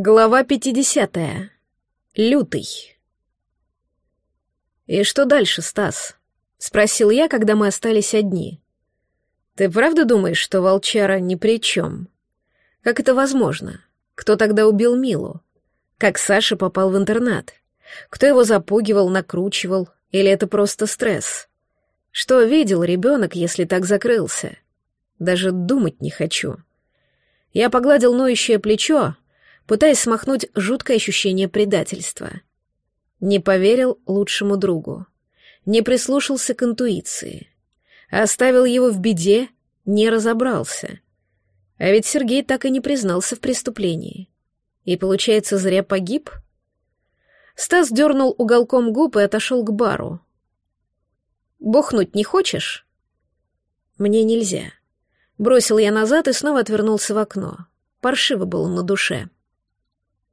Глава 50. Лютый. «И что дальше, Стас?» — спросил я, когда мы остались одни. «Ты правда думаешь, что волчара ни при чем? Как это возможно? Кто тогда убил Милу? Как Саша попал в интернат? Кто его запугивал, накручивал? Или это просто стресс? Что видел ребенок, если так закрылся? Даже думать не хочу». Я погладил ноющее плечо, пытаясь смахнуть жуткое ощущение предательства. Не поверил лучшему другу, не прислушался к интуиции, оставил его в беде, не разобрался. А ведь Сергей так и не признался в преступлении. И, получается, зря погиб? Стас дернул уголком губ и отошел к бару. «Бухнуть не хочешь?» «Мне нельзя». Бросил я назад и снова отвернулся в окно. Паршиво было на душе.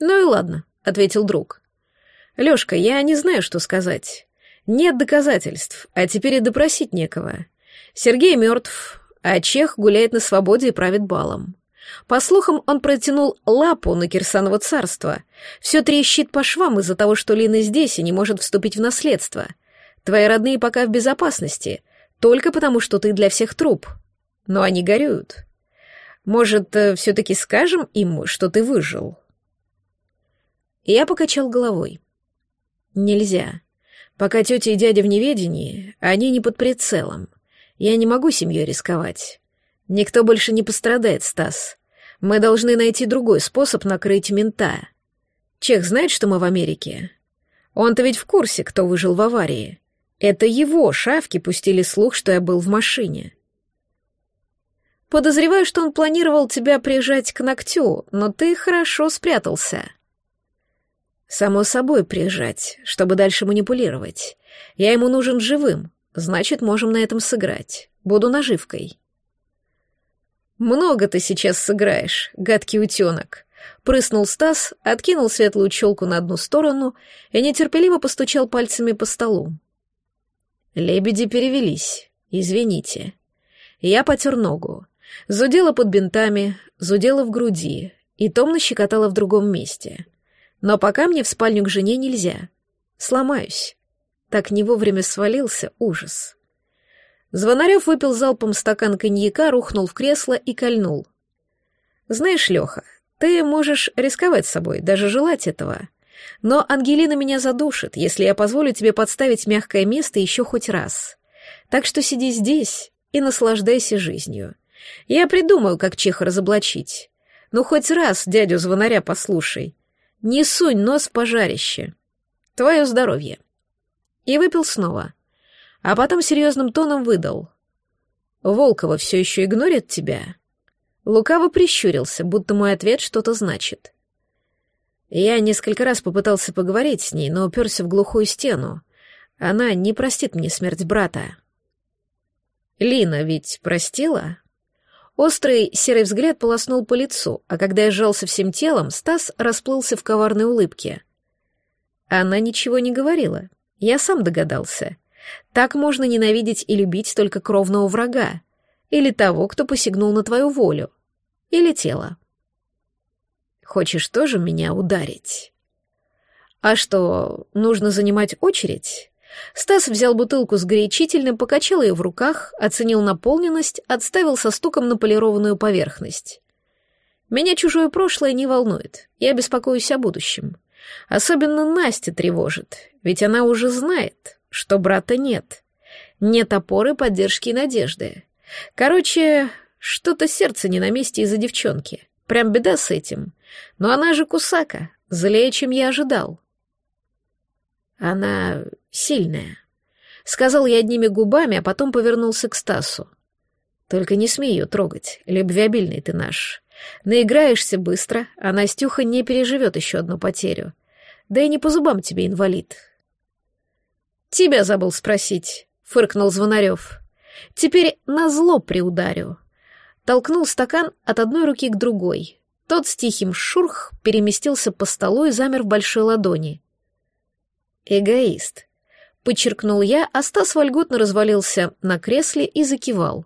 «Ну и ладно», — ответил друг. «Лёшка, я не знаю, что сказать. Нет доказательств, а теперь и допросить некого. Сергей мертв, а Чех гуляет на свободе и правит балом. По слухам, он протянул лапу на Кирсаново царство. Все трещит по швам из-за того, что Лина здесь и не может вступить в наследство. Твои родные пока в безопасности, только потому, что ты для всех труп. Но они горюют. Может, э, все-таки скажем им, что ты выжил?» Я покачал головой. Нельзя. Пока тетя и дядя в неведении, они не под прицелом. Я не могу семьей рисковать. Никто больше не пострадает, Стас. Мы должны найти другой способ накрыть мента. Чех знает, что мы в Америке? Он-то ведь в курсе, кто выжил в аварии. Это его шавки пустили слух, что я был в машине. Подозреваю, что он планировал тебя прижать к ногтю, но ты хорошо спрятался. Само собой прижать, чтобы дальше манипулировать. Я ему нужен живым, значит, можем на этом сыграть. Буду наживкой. Много ты сейчас сыграешь, гадкий утенок. Прыснул Стас, откинул светлую челку на одну сторону и нетерпеливо постучал пальцами по столу. Лебеди перевелись. Извините. Я потер ногу. Зудела под бинтами, зудела в груди и томно щекотала в другом месте. Но пока мне в спальню к жене нельзя. Сломаюсь. Так не вовремя свалился ужас. Звонарев выпил залпом стакан коньяка, рухнул в кресло и кольнул. «Знаешь, Леха, ты можешь рисковать собой, даже желать этого. Но Ангелина меня задушит, если я позволю тебе подставить мягкое место еще хоть раз. Так что сиди здесь и наслаждайся жизнью. Я придумаю, как Чеха разоблачить. Ну, хоть раз дядю звонаря послушай. Не сунь нос в пожарище. Твое здоровье. И выпил снова. А потом серьезным тоном выдал. Волкова все еще игнорит тебя? Лукаво прищурился, будто мой ответ что-то значит. Я несколько раз попытался поговорить с ней, но уперся в глухую стену. Она не простит мне смерть брата. Лина ведь простила? Острый серый взгляд полоснул по лицу, а когда я сжался всем телом, Стас расплылся в коварной улыбке. Она ничего не говорила. Я сам догадался. Так можно ненавидеть и любить только кровного врага, или того, кто посягнул на твою волю, или тело. Хочешь тоже меня ударить? А что, нужно занимать очередь? Стас взял бутылку с горячительным, покачал ее в руках, оценил наполненность, отставил со стуком на полированную поверхность. Меня чужое прошлое не волнует, я беспокоюсь о будущем. Особенно Настя тревожит, ведь она уже знает, что брата нет. Нет опоры, поддержки и надежды. Короче, что-то сердце не на месте из-за девчонки. Прям беда с этим. Но она же кусака, злее, чем я ожидал. Она сильная. Сказал я одними губами, а потом повернулся к Стасу. Только не смей ее трогать, любвеобильный ты наш. Наиграешься быстро, а Настюха не переживет еще одну потерю. Да и не по зубам тебе, инвалид. Тебя забыл спросить, фыркнул Звонарев. Теперь на зло приударю. Толкнул стакан от одной руки к другой. Тот с тихим шурх переместился по столу и замер в большой ладони. Эгоист. Подчеркнул я, а Стас вольготно развалился на кресле и закивал.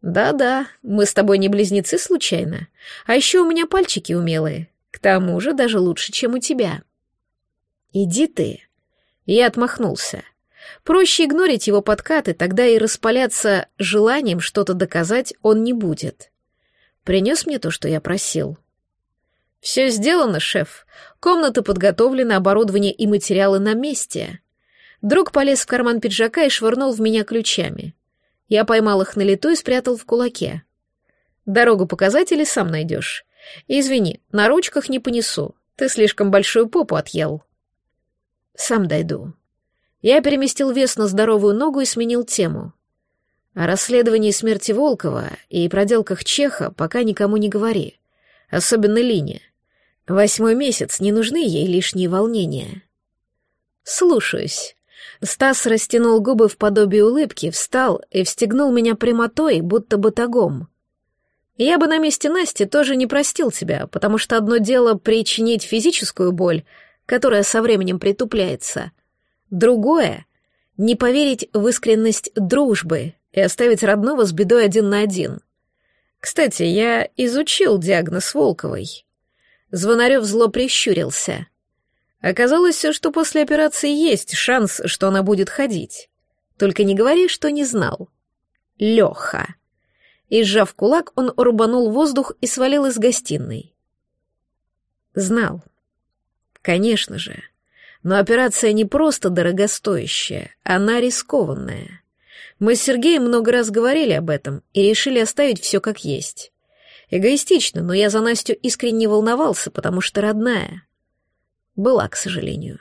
«Да-да, мы с тобой не близнецы случайно. А еще у меня пальчики умелые. К тому же даже лучше, чем у тебя. Иди ты. Я отмахнулся. Проще игнорить его подкаты, тогда и распаляться желанием что-то доказать он не будет. Принес мне то, что я просил. Все сделано, шеф. Комната подготовлена, оборудование и материалы на месте. Друг полез в карман пиджака и швырнул в меня ключами. Я поймал их на лету и спрятал в кулаке. Дорогу показать или сам найдешь? Извини, на ручках не понесу. Ты слишком большую попу отъел. Сам дойду. Я переместил вес на здоровую ногу и сменил тему. О расследовании смерти Волкова и проделках Чеха пока никому не говори. Особенно Лине. Восьмой месяц, не нужны ей лишние волнения. Слушаюсь. Стас растянул губы в подобие улыбки, встал и встегнул меня прямотой, будто батагом. Я бы на месте Насти тоже не простил тебя, потому что одно дело причинить физическую боль, которая со временем притупляется. Другое — не поверить в искренность дружбы и оставить родного с бедой один на один. Кстати, я изучил диагноз Волковой. Звонарев зло прищурился. Оказалось, что после операции есть шанс, что она будет ходить. Только не говори, что не знал. Леха и, сжав кулак, он рубанул воздух и свалил из гостиной. Знал. Конечно же. Но операция не просто дорогостоящая, она рискованная. Мы с Сергеем много раз говорили об этом и решили оставить все как есть. Эгоистично, но я за Настю искренне волновался, потому что родная. Была, к сожалению.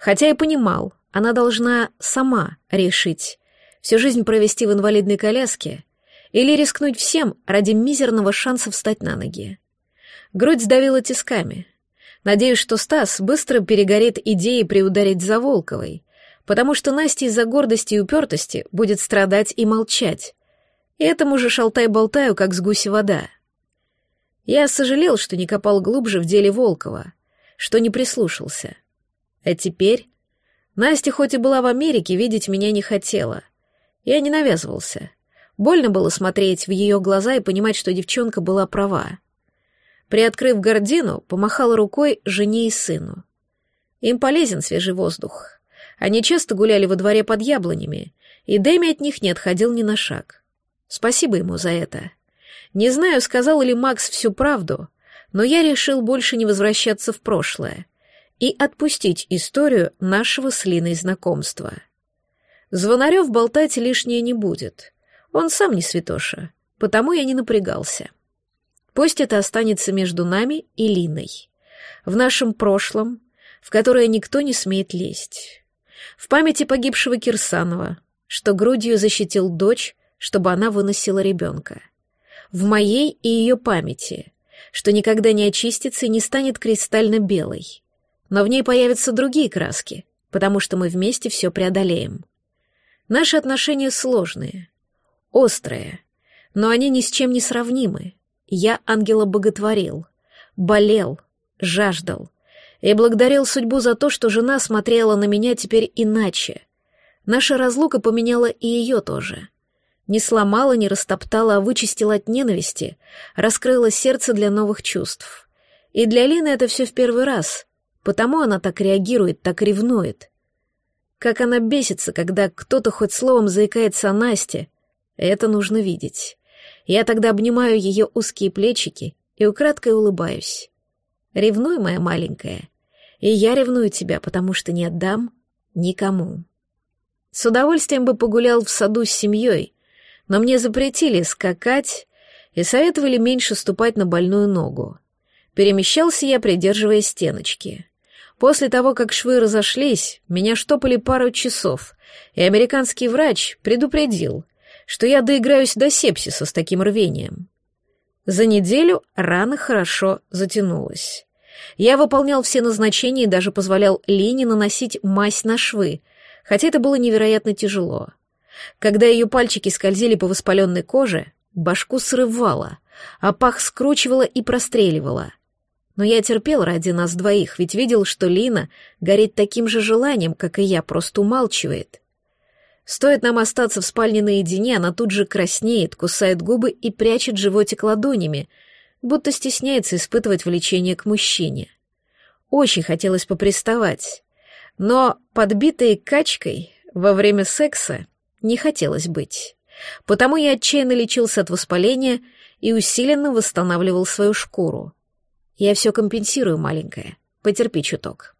Хотя и понимал, она должна сама решить, всю жизнь провести в инвалидной коляске или рискнуть всем ради мизерного шанса встать на ноги. Грудь сдавила тисками. Надеюсь, что Стас быстро перегорит идеей приударить за Волковой, потому что Настя из-за гордости и упертости будет страдать и молчать. И этому же шалтай-болтаю, как с гуси вода. Я сожалел, что не копал глубже в деле Волкова, что не прислушался. А теперь... Настя хоть и была в Америке, видеть меня не хотела. Я не навязывался. Больно было смотреть в ее глаза и понимать, что девчонка была права. Приоткрыв гордину, помахала рукой жене и сыну. Им полезен свежий воздух. Они часто гуляли во дворе под яблонями, и Дэми от них не отходил ни на шаг. Спасибо ему за это. Не знаю, сказал ли Макс всю правду, но я решил больше не возвращаться в прошлое и отпустить историю нашего с Линой знакомства. Звонарев болтать лишнее не будет — он сам не святоша, потому я не напрягался. Пусть это останется между нами и Линой. В нашем прошлом, в которое никто не смеет лезть. В памяти погибшего Кирсанова, что грудью защитил дочь, чтобы она выносила ребенка. В моей и ее памяти, что никогда не очистится и не станет кристально белой. Но в ней появятся другие краски, потому что мы вместе все преодолеем. Наши отношения сложные, острые, но они ни с чем не сравнимы. Я ангела боготворил, болел, жаждал и благодарил судьбу за то, что жена смотрела на меня теперь иначе. Наша разлука поменяла и ее тоже. Не сломала, не растоптала, а вычистила от ненависти, раскрыла сердце для новых чувств. И для Лины это все в первый раз, потому она так реагирует, так ревнует. Как она бесится, когда кто-то хоть словом заикается о Насте, это нужно видеть. Я тогда обнимаю ее узкие плечики и украдкой улыбаюсь. Ревнуй, моя маленькая. И я ревную тебя, потому что не отдам никому. С удовольствием бы погулял в саду с семьей, но мне запретили скакать и советовали меньше ступать на больную ногу. Перемещался я, придерживая стеночки. После того, как швы разошлись, меня штопали пару часов, и американский врач предупредил — что я доиграюсь до сепсиса с таким рвением. За неделю рана хорошо затянулась. Я выполнял все назначения и даже позволял Лене наносить мазь на швы, хотя это было невероятно тяжело. Когда ее пальчики скользили по воспаленной коже, башку срывало, а пах скручивало и простреливало. Но я терпел ради нас двоих, ведь видел, что Лина горит таким же желанием, как и я, просто умалчивает. Стоит нам остаться в спальне наедине, она тут же краснеет, кусает губы и прячет животик ладонями, будто стесняется испытывать влечение к мужчине. Очень хотелось поприставать, но подбитой качкой во время секса не хотелось быть. Потому я отчаянно лечился от воспаления и усиленно восстанавливал свою шкуру. Я все компенсирую, маленькая. Потерпи чуток.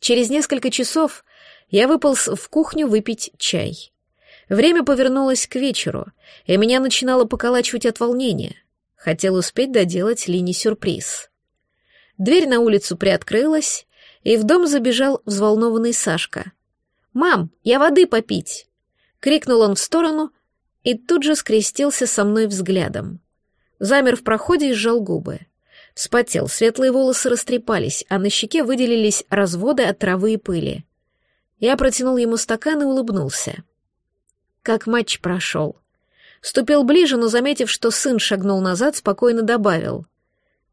Через несколько часов я выполз в кухню выпить чай. Время повернулось к вечеру, и меня начинало поколачивать от волнения. Хотел успеть доделать Лине сюрприз. Дверь на улицу приоткрылась, и в дом забежал взволнованный Сашка. «Мам, я воды попить!» — крикнул он в сторону и тут же скрестился со мной взглядом. Замер в проходе и сжал губы. Вспотел, светлые волосы растрепались, а на щеке выделились разводы от травы и пыли. Я протянул ему стакан и улыбнулся. Как матч прошел. Ступил ближе, но, заметив, что сын шагнул назад, спокойно добавил.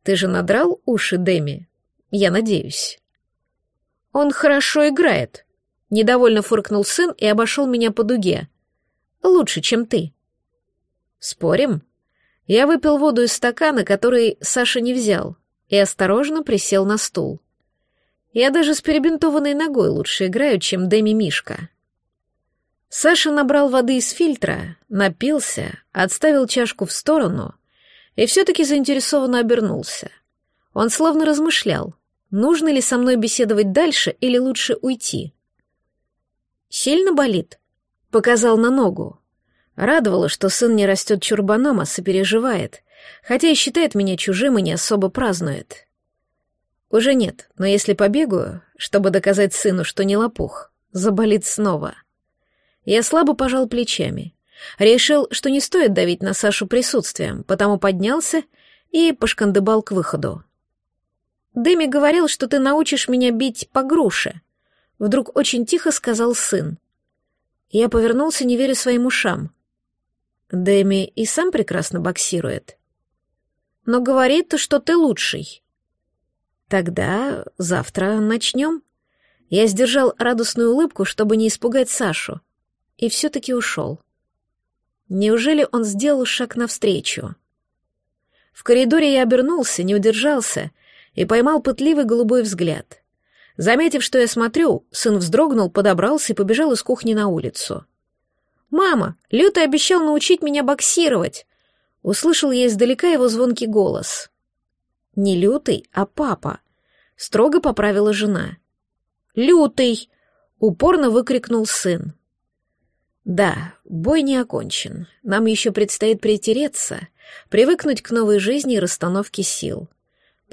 «Ты же надрал уши Дэми? Я надеюсь». «Он хорошо играет», — недовольно фыркнул сын и обошел меня по дуге. «Лучше, чем ты». «Спорим?» Я выпил воду из стакана, который Саша не взял, и осторожно присел на стул. Я даже с перебинтованной ногой лучше играю, чем Дэми Мишка. Саша набрал воды из фильтра, напился, отставил чашку в сторону и все-таки заинтересованно обернулся. Он словно размышлял, нужно ли со мной беседовать дальше или лучше уйти. «Сильно болит?» — показал на ногу. Радовало, что сын не растет чурбаном, а сопереживает, хотя и считает меня чужим и не особо празднует. Уже нет, но если побегаю, чтобы доказать сыну, что не лопух, заболит снова. Я слабо пожал плечами. Решил, что не стоит давить на Сашу присутствием, потому поднялся и пошкандыбал к выходу. «Дэми говорил, что ты научишь меня бить по груше», — вдруг очень тихо сказал сын. Я повернулся, не веря своим ушам. Дэми и сам прекрасно боксирует. Но говорит, что ты лучший. Тогда завтра начнем. Я сдержал радостную улыбку, чтобы не испугать Сашу, и все-таки ушел. Неужели он сделал шаг навстречу? В коридоре я обернулся, не удержался и поймал пытливый голубой взгляд. Заметив, что я смотрю, сын вздрогнул, подобрался и побежал из кухни на улицу. «Мама, Лютый обещал научить меня боксировать!» Услышал я издалека его звонкий голос. «Не Лютый, а папа», — строго поправила жена. «Лютый!» — упорно выкрикнул сын. «Да, бой не окончен. Нам еще предстоит притереться, привыкнуть к новой жизни и расстановке сил.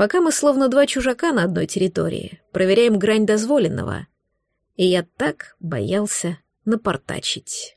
Пока мы словно два чужака на одной территории, проверяем грань дозволенного. И я так боялся напортачить».